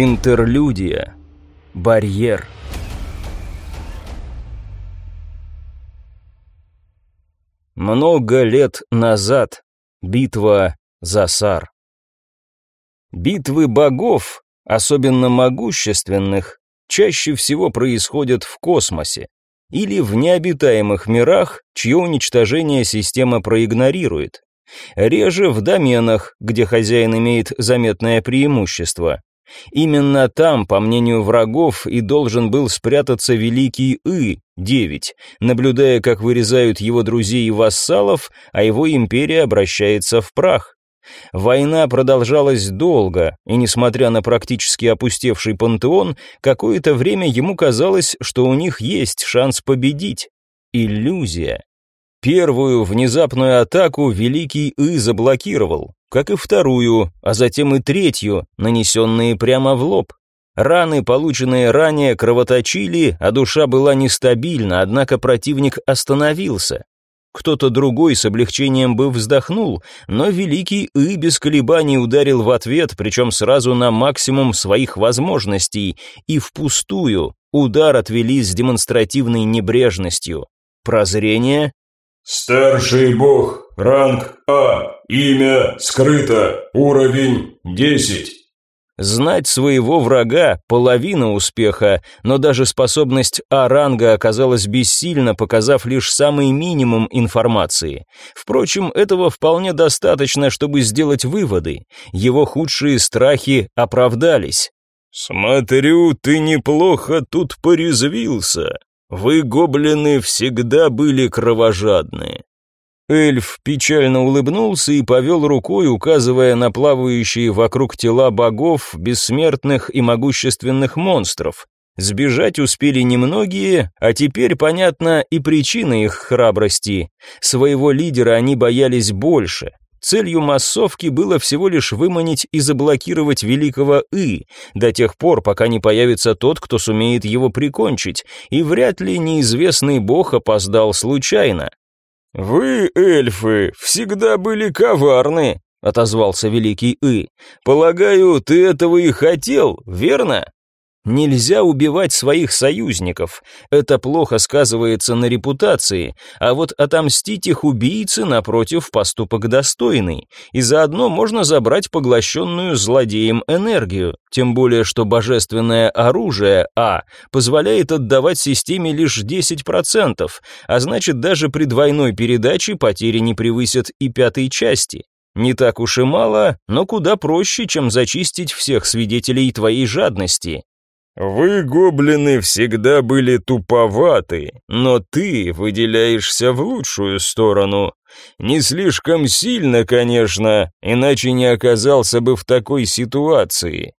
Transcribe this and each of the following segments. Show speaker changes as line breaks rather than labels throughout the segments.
Интерлюдия. Барьер. Много лет назад. Битва за Сар. Битвы богов, особенно могущественных, чаще всего происходят в космосе или в необитаемых мирах, чье уничтожение система проигнорирует. Реже в доменах, где хозяин имеет заметное преимущество. Именно там, по мнению врагов, и должен был спрятаться великий И-9, наблюдая, как вырезают его друзей и вассалов, а его империя обращается в прах. Война продолжалась долго, и несмотря на практически опустевший пантеон, какое-то время ему казалось, что у них есть шанс победить. Иллюзия. Первую внезапную атаку Великий И заблокировал, как и вторую, а затем и третью, нанесенные прямо в лоб. Раны, полученные ранее, кровоточили, а душа была нестабильна, однако противник остановился. Кто-то другой с облегчением бы вздохнул, но Великий И без колебаний ударил в ответ, причем сразу на максимум своих возможностей, и впустую удар отвели с демонстративной небрежностью. Прозрение
Старший бог, ранг А, имя скрыто, уровень 10.
Знать своего врага – половина успеха, но даже способность А-ранга оказалась бессильна, показав лишь самый минимум информации. Впрочем, этого вполне достаточно, чтобы сделать выводы. Его худшие страхи оправдались.
«Смотрю, ты неплохо тут порезвился», вы, гоблины, всегда были кровожадны».
Эльф печально улыбнулся и повел рукой, указывая на плавающие вокруг тела богов, бессмертных и могущественных монстров. Сбежать успели немногие, а теперь понятна и причина их храбрости. Своего лидера они боялись больше, Целью массовки было всего лишь выманить и заблокировать великого И, до тех пор, пока не появится тот, кто сумеет его прикончить, и вряд ли неизвестный бог опоздал случайно.
«Вы, эльфы, всегда были коварны», — отозвался великий И. «Полагаю, ты этого и хотел, верно?»
Нельзя убивать своих союзников. Это плохо сказывается на репутации, а вот отомстить их убийце, напротив, поступок достойный. И заодно можно забрать поглощенную злодеем энергию. Тем более, что божественное оружие А позволяет отдавать системе лишь 10%, а значит даже при двойной передаче потери не превысят и пятой части. Не так уж и мало, но куда проще, чем зачистить всех свидетелей твоей жадности.
«Вы, гоблины, всегда были туповаты, но ты выделяешься в лучшую сторону. Не слишком сильно, конечно, иначе не оказался бы в такой ситуации».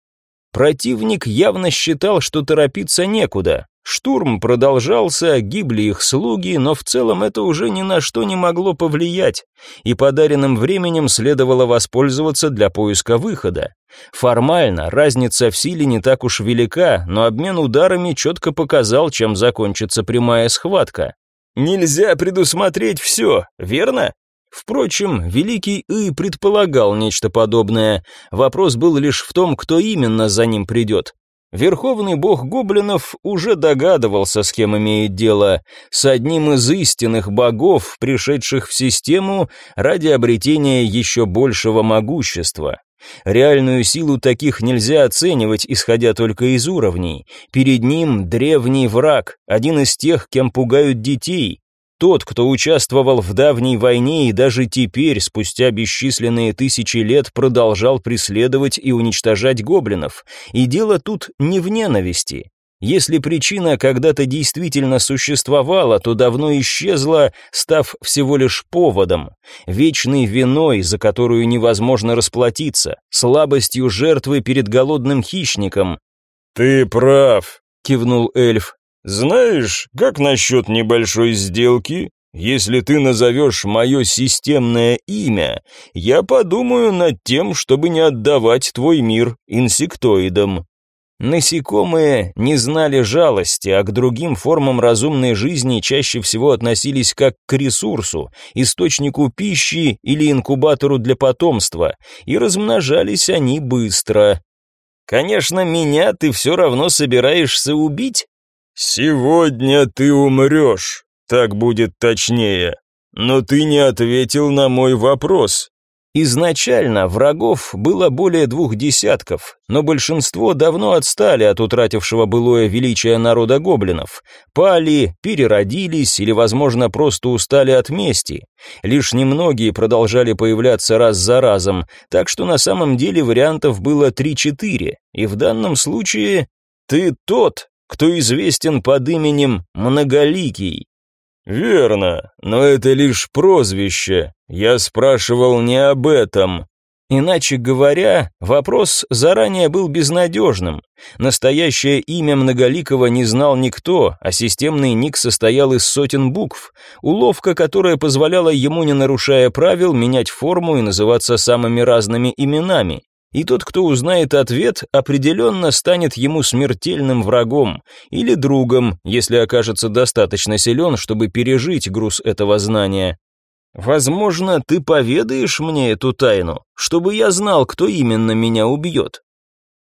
Противник явно считал, что торопиться некуда. Штурм продолжался, гибли их слуги, но в целом это уже ни на что не могло повлиять, и подаренным временем следовало воспользоваться для поиска выхода. Формально разница в силе не так уж велика, но обмен ударами четко показал, чем закончится прямая схватка. Нельзя предусмотреть все, верно? Впрочем, Великий И предполагал нечто подобное. Вопрос был лишь в том, кто именно за ним придет. Верховный бог гоблинов уже догадывался, с кем имеет дело, с одним из истинных богов, пришедших в систему ради обретения еще большего могущества. Реальную силу таких нельзя оценивать, исходя только из уровней. Перед ним древний враг, один из тех, кем пугают детей, тот, кто участвовал в давней войне и даже теперь, спустя бесчисленные тысячи лет, продолжал преследовать и уничтожать гоблинов. И дело тут не в ненависти. Если причина когда-то действительно существовала, то давно исчезла, став всего лишь поводом, вечной виной, за которую невозможно расплатиться, слабостью жертвы перед голодным хищником.
«Ты прав», — кивнул эльф, «Знаешь, как насчет небольшой сделки? Если ты назовешь мое системное имя, я подумаю над тем, чтобы не отдавать твой мир инсектоидам».
Насекомые не знали жалости, а к другим формам разумной жизни чаще всего относились как к ресурсу, источнику пищи или инкубатору для потомства, и размножались они быстро. Конечно, меня ты все равно собираешься убить?»
«Сегодня ты умрешь, так будет точнее. Но ты не ответил на мой вопрос.
Изначально врагов было более двух десятков, но большинство давно отстали от утратившего былое величие народа гоблинов. Пали, переродились или, возможно, просто устали от мести. Лишь немногие продолжали появляться раз за разом, так что на самом деле вариантов было 3-4, и в данном случае ты тот, кто известен под именем Многоликий.
«Верно, но это лишь прозвище. Я спрашивал не об этом».
Иначе говоря, вопрос заранее был безнадежным. Настоящее имя Многоликого не знал никто, а системный ник состоял из сотен букв. Уловка, которая позволяла ему, не нарушая правил, менять форму и называться самыми разными именами и тот, кто узнает ответ, определенно станет ему смертельным врагом или другом, если окажется достаточно силен, чтобы пережить груз этого знания. Возможно, ты поведаешь мне эту тайну, чтобы я знал, кто именно меня убьет.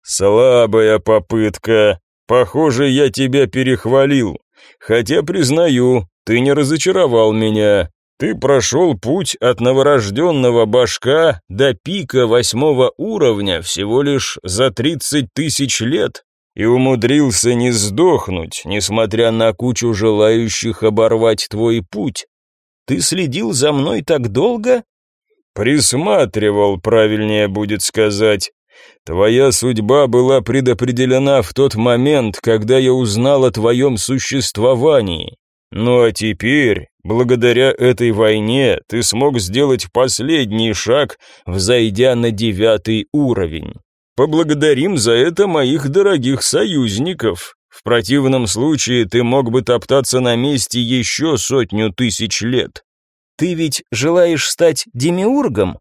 Слабая попытка. Похоже, я тебя перехвалил. Хотя, признаю, ты не разочаровал меня. Ты прошел путь от новорожденного башка до пика восьмого уровня всего лишь за тридцать тысяч лет и умудрился не сдохнуть, несмотря на кучу желающих оборвать твой путь.
Ты следил за мной так долго?
Присматривал, правильнее будет сказать. Твоя судьба была предопределена в тот момент, когда я узнал о твоем существовании. Ну а теперь, благодаря этой войне, ты смог сделать последний шаг, взойдя на девятый уровень. Поблагодарим за это моих дорогих союзников. В противном случае ты мог бы топтаться на месте еще сотню тысяч лет.
Ты ведь желаешь стать демиургом?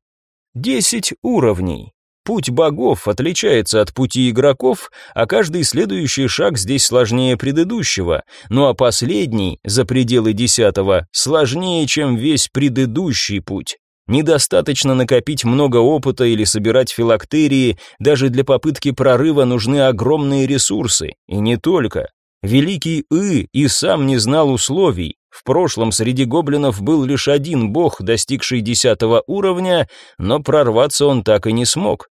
Десять уровней. Путь богов отличается от пути игроков, а каждый следующий шаг здесь сложнее предыдущего, ну а последний, за пределы десятого, сложнее, чем весь предыдущий путь. Недостаточно накопить много опыта или собирать филактерии, даже для попытки прорыва нужны огромные ресурсы, и не только. Великий И и сам не знал условий, в прошлом среди гоблинов был лишь один бог, достигший десятого уровня, но прорваться он так и не смог.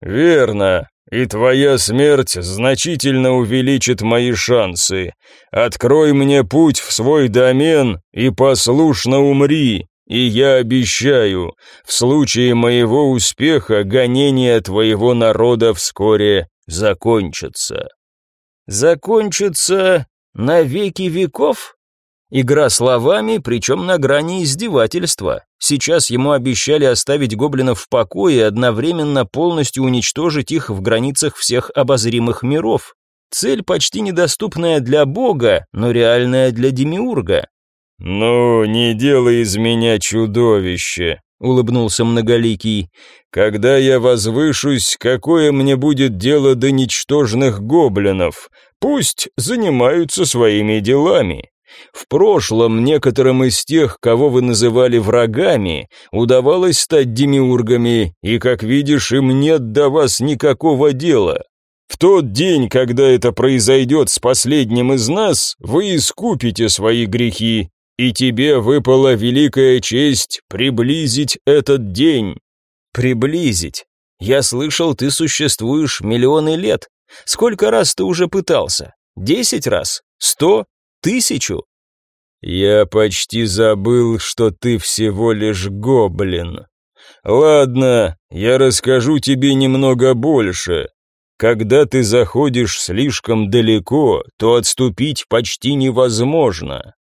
«Верно, и твоя смерть значительно увеличит мои шансы. Открой мне путь в свой домен и послушно умри, и я обещаю, в случае моего успеха гонения твоего народа вскоре закончатся».
«Закончатся на веки веков?» Игра словами, причем на грани издевательства. Сейчас ему обещали оставить гоблинов в покое и одновременно полностью уничтожить их в границах всех обозримых миров. Цель почти недоступная для бога, но реальная для демиурга.
«Ну, не делай из меня чудовище», — улыбнулся Многоликий. «Когда я возвышусь, какое мне будет дело до ничтожных гоблинов? Пусть занимаются своими делами». В прошлом некоторым из тех, кого вы называли врагами, удавалось стать демиургами, и, как видишь, им нет до вас никакого дела. В тот день, когда это произойдет с последним из нас, вы искупите свои грехи, и тебе выпала великая честь приблизить этот день».
«Приблизить? Я слышал, ты существуешь миллионы лет. Сколько раз ты уже пытался? Десять раз? Сто? Тысячу?
Я почти забыл, что ты всего лишь гоблин. Ладно, я расскажу тебе немного больше. Когда ты заходишь слишком далеко, то отступить почти невозможно.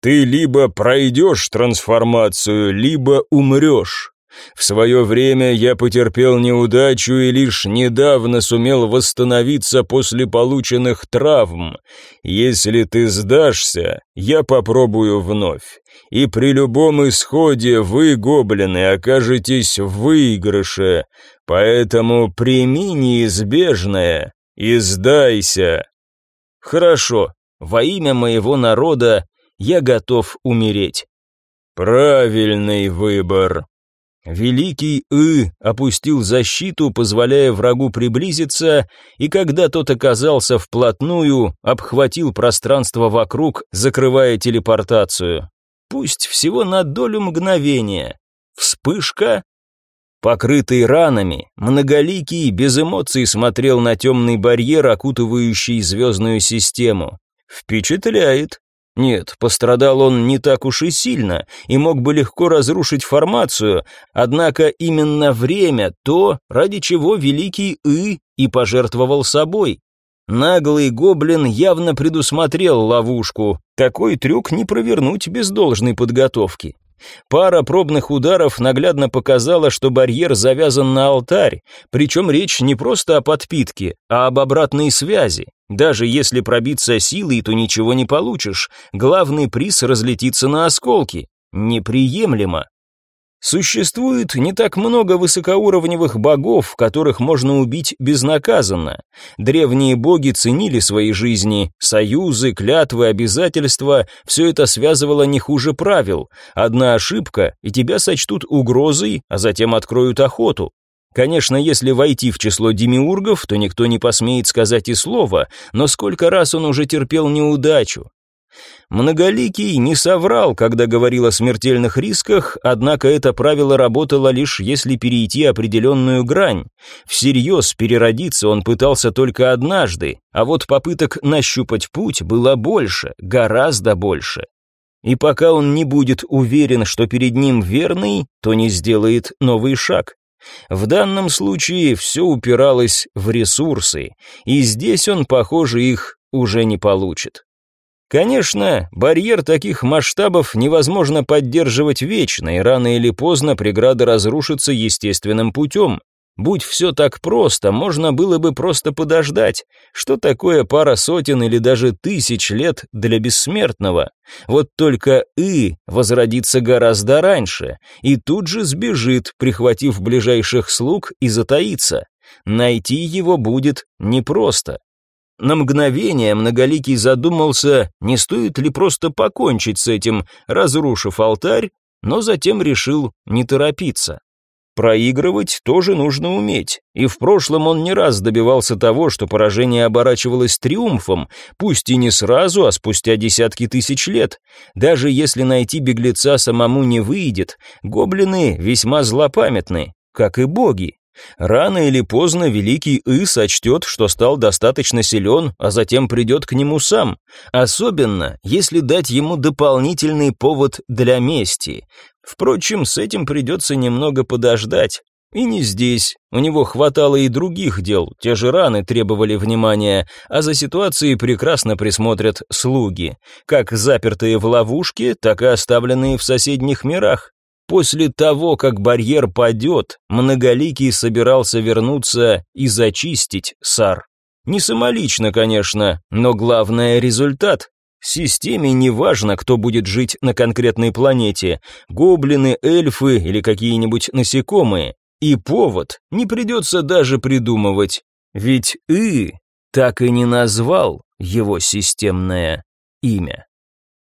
Ты либо пройдешь трансформацию, либо умрешь. В свое время я потерпел неудачу и лишь недавно сумел восстановиться после полученных травм. Если ты сдашься, я попробую вновь. И при любом исходе вы, гоблины, окажетесь в выигрыше. Поэтому прими неизбежное и сдайся.
Хорошо, во имя моего народа я готов умереть.
Правильный выбор.
Великий И опустил защиту, позволяя врагу приблизиться, и когда тот оказался вплотную, обхватил пространство вокруг, закрывая телепортацию. Пусть всего на долю мгновения. Вспышка. Покрытый ранами, многоликий, без эмоций смотрел на темный барьер, окутывающий звездную систему. Впечатляет. Нет, пострадал он не так уж и сильно и мог бы легко разрушить формацию, однако именно время то, ради чего великий И и пожертвовал собой. Наглый гоблин явно предусмотрел ловушку. Такой трюк не провернуть без должной подготовки. Пара пробных ударов наглядно показала, что барьер завязан на алтарь, причем речь не просто о подпитке, а об обратной связи. Даже если пробиться силой, то ничего не получишь. Главный приз разлетится на осколки. Неприемлемо. Существует не так много высокоуровневых богов, которых можно убить безнаказанно. Древние боги ценили свои жизни, союзы, клятвы, обязательства, все это связывало не хуже правил. Одна ошибка, и тебя сочтут угрозой, а затем откроют охоту. Конечно, если войти в число демиургов, то никто не посмеет сказать и слова, но сколько раз он уже терпел неудачу. Многоликий не соврал, когда говорил о смертельных рисках, однако это правило работало лишь если перейти определенную грань. Всерьез переродиться он пытался только однажды, а вот попыток нащупать путь было больше, гораздо больше. И пока он не будет уверен, что перед ним верный, то не сделает новый шаг. В данном случае все упиралось в ресурсы, и здесь он, похоже, их уже не получит. Конечно, барьер таких масштабов невозможно поддерживать вечно, и рано или поздно преграда разрушится естественным путем. Будь все так просто, можно было бы просто подождать. Что такое пара сотен или даже тысяч лет для бессмертного? Вот только И возродится гораздо раньше, и тут же сбежит, прихватив ближайших слуг и затаится. Найти его будет непросто. На мгновение Многоликий задумался, не стоит ли просто покончить с этим, разрушив алтарь, но затем решил не торопиться. Проигрывать тоже нужно уметь, и в прошлом он не раз добивался того, что поражение оборачивалось триумфом, пусть и не сразу, а спустя десятки тысяч лет. Даже если найти беглеца самому не выйдет, гоблины весьма злопамятны, как и боги. Рано или поздно великий И сочтет, что стал достаточно силен, а затем придет к нему сам. Особенно, если дать ему дополнительный повод для мести. Впрочем, с этим придется немного подождать. И не здесь. У него хватало и других дел, те же раны требовали внимания, а за ситуацией прекрасно присмотрят слуги, как запертые в ловушке, так и оставленные в соседних мирах. После того, как барьер падет, Многоликий собирался вернуться и зачистить Сар. Не самолично, конечно, но главное – результат. Системе не важно, кто будет жить на конкретной планете – гоблины, эльфы или какие-нибудь насекомые. И повод не придется даже придумывать. Ведь И так и не назвал его системное имя.